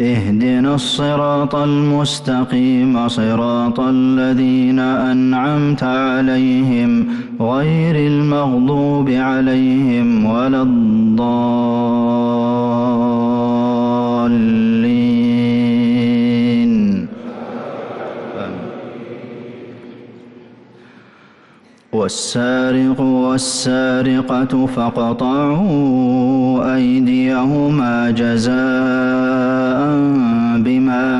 اهدنا الصراط المستقيم صراط الذين أنعمت عليهم غير المغضوب عليهم ولا الضالين. والسارق والسارقة فاقطعوا أيديهما جزاء